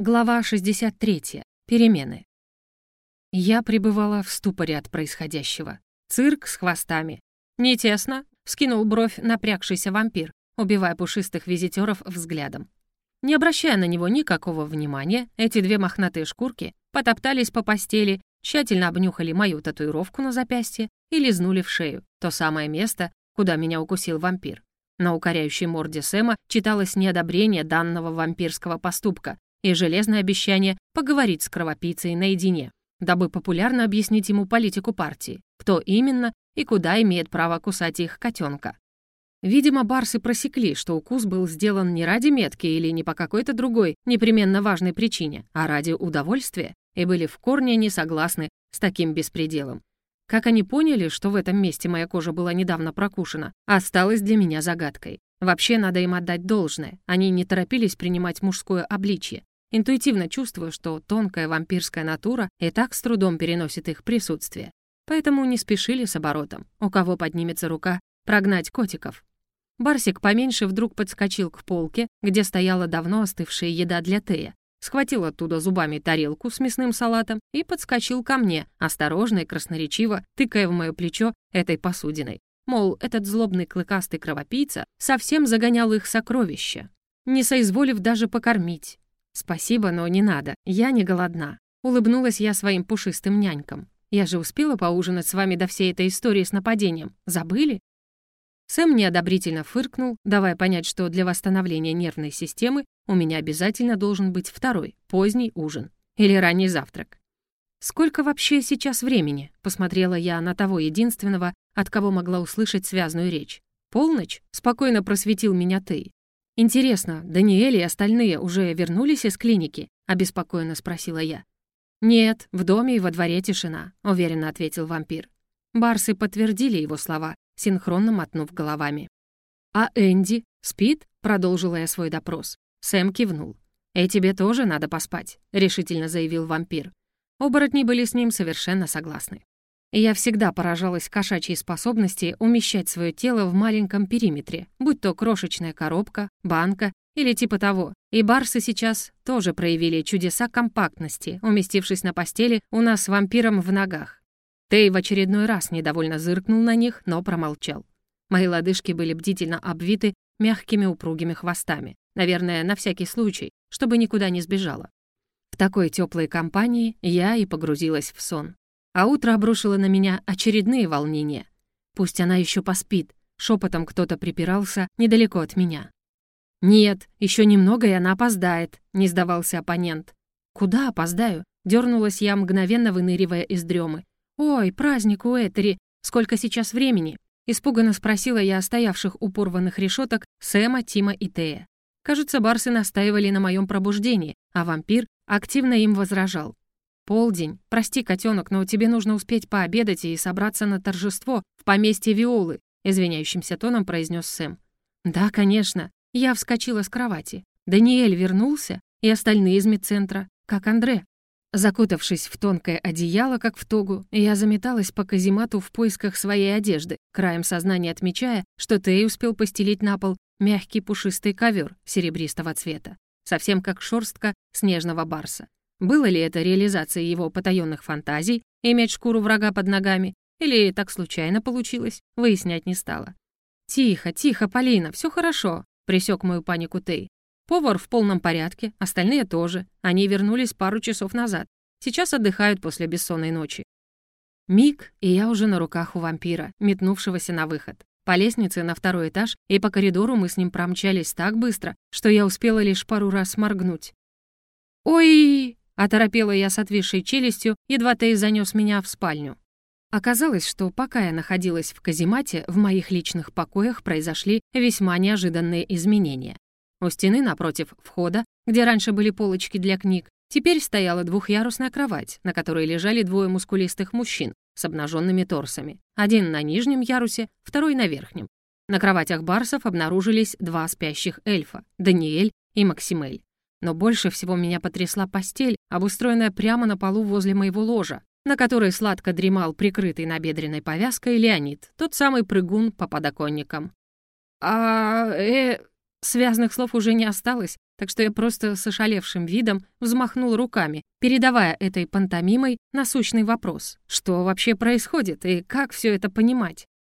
Глава 63. Перемены. Я пребывала в ступоре от происходящего. Цирк с хвостами. «Не тесно?» — скинул бровь напрягшийся вампир, убивая пушистых визитеров взглядом. Не обращая на него никакого внимания, эти две мохнатые шкурки потоптались по постели, тщательно обнюхали мою татуировку на запястье и лизнули в шею, то самое место, куда меня укусил вампир. На укоряющей морде Сэма читалось неодобрение данного вампирского поступка, и железное обещание поговорить с кровопийцей наедине, дабы популярно объяснить ему политику партии, кто именно и куда имеет право кусать их котенка. Видимо, барсы просекли, что укус был сделан не ради метки или не по какой-то другой, непременно важной причине, а ради удовольствия, и были в корне не согласны с таким беспределом. Как они поняли, что в этом месте моя кожа была недавно прокушена, осталось для меня загадкой. Вообще надо им отдать должное, они не торопились принимать мужское обличье, Интуитивно чувствую, что тонкая вампирская натура и так с трудом переносит их присутствие. Поэтому не спешили с оборотом. У кого поднимется рука, прогнать котиков. Барсик поменьше вдруг подскочил к полке, где стояла давно остывшая еда для Тея, схватил оттуда зубами тарелку с мясным салатом и подскочил ко мне, осторожно и красноречиво, тыкая в мое плечо этой посудиной. Мол, этот злобный клыкастый кровопийца совсем загонял их сокровища, не соизволив даже покормить. «Спасибо, но не надо. Я не голодна». Улыбнулась я своим пушистым нянькам. «Я же успела поужинать с вами до всей этой истории с нападением. Забыли?» Сэм неодобрительно фыркнул, давая понять, что для восстановления нервной системы у меня обязательно должен быть второй, поздний ужин. Или ранний завтрак. «Сколько вообще сейчас времени?» — посмотрела я на того единственного, от кого могла услышать связную речь. «Полночь?» — спокойно просветил меня Тей. «Интересно, Даниэль и остальные уже вернулись из клиники?» — обеспокоенно спросила я. «Нет, в доме и во дворе тишина», — уверенно ответил вампир. Барсы подтвердили его слова, синхронно мотнув головами. «А Энди спит?» — продолжила я свой допрос. Сэм кивнул. «И тебе тоже надо поспать», — решительно заявил вампир. Оборотни были с ним совершенно согласны. Я всегда поражалась кошачьей способности умещать свое тело в маленьком периметре, будь то крошечная коробка, банка или типа того. И барсы сейчас тоже проявили чудеса компактности, уместившись на постели у нас с вампиром в ногах. Тей в очередной раз недовольно зыркнул на них, но промолчал. Мои лодыжки были бдительно обвиты мягкими упругими хвостами, наверное, на всякий случай, чтобы никуда не сбежала. В такой теплой компании я и погрузилась в сон а утро обрушило на меня очередные волнения. Пусть она еще поспит, шепотом кто-то припирался недалеко от меня. «Нет, еще немного, и она опоздает», — не сдавался оппонент. «Куда опоздаю?» — дернулась я, мгновенно выныривая из дремы. «Ой, праздник у Этери! Сколько сейчас времени?» Испуганно спросила я о стоявших у порванных решеток Сэма, Тима и Тея. Кажется, барсы настаивали на моем пробуждении, а вампир активно им возражал. «Полдень. Прости, котенок, но тебе нужно успеть пообедать и собраться на торжество в поместье Виолы», извиняющимся тоном произнес Сэм. «Да, конечно». Я вскочила с кровати. Даниэль вернулся, и остальные из медцентра, как Андре. Закутавшись в тонкое одеяло, как в тогу, я заметалась по каземату в поисках своей одежды, краем сознания отмечая, что Тей успел постелить на пол мягкий пушистый ковер серебристого цвета, совсем как шорстка снежного барса. Было ли это реализацией его потаённых фантазий иметь шкуру врага под ногами, или так случайно получилось, выяснять не стала. «Тихо, тихо, Полина, все хорошо», — присек мою панику Тей. «Повар в полном порядке, остальные тоже. Они вернулись пару часов назад. Сейчас отдыхают после бессонной ночи». Миг, и я уже на руках у вампира, метнувшегося на выход. По лестнице на второй этаж и по коридору мы с ним промчались так быстро, что я успела лишь пару раз моргнуть. «Ой!» Оторопела я с отвисшей челюстью, едва Тей занёс меня в спальню. Оказалось, что пока я находилась в каземате, в моих личных покоях произошли весьма неожиданные изменения. У стены напротив входа, где раньше были полочки для книг, теперь стояла двухъярусная кровать, на которой лежали двое мускулистых мужчин с обнаженными торсами. Один на нижнем ярусе, второй на верхнем. На кроватях барсов обнаружились два спящих эльфа — Даниэль и Максимель. Но больше всего меня потрясла постель, обустроенная прямо на полу возле моего ложа, на которой сладко дремал прикрытый набедренной повязкой Леонид, тот самый прыгун по подоконникам. «А... э...» Связных слов уже не осталось, так что я просто с ошалевшим видом взмахнул руками, передавая этой пантомимой насущный вопрос. Что вообще происходит и как все это понимать?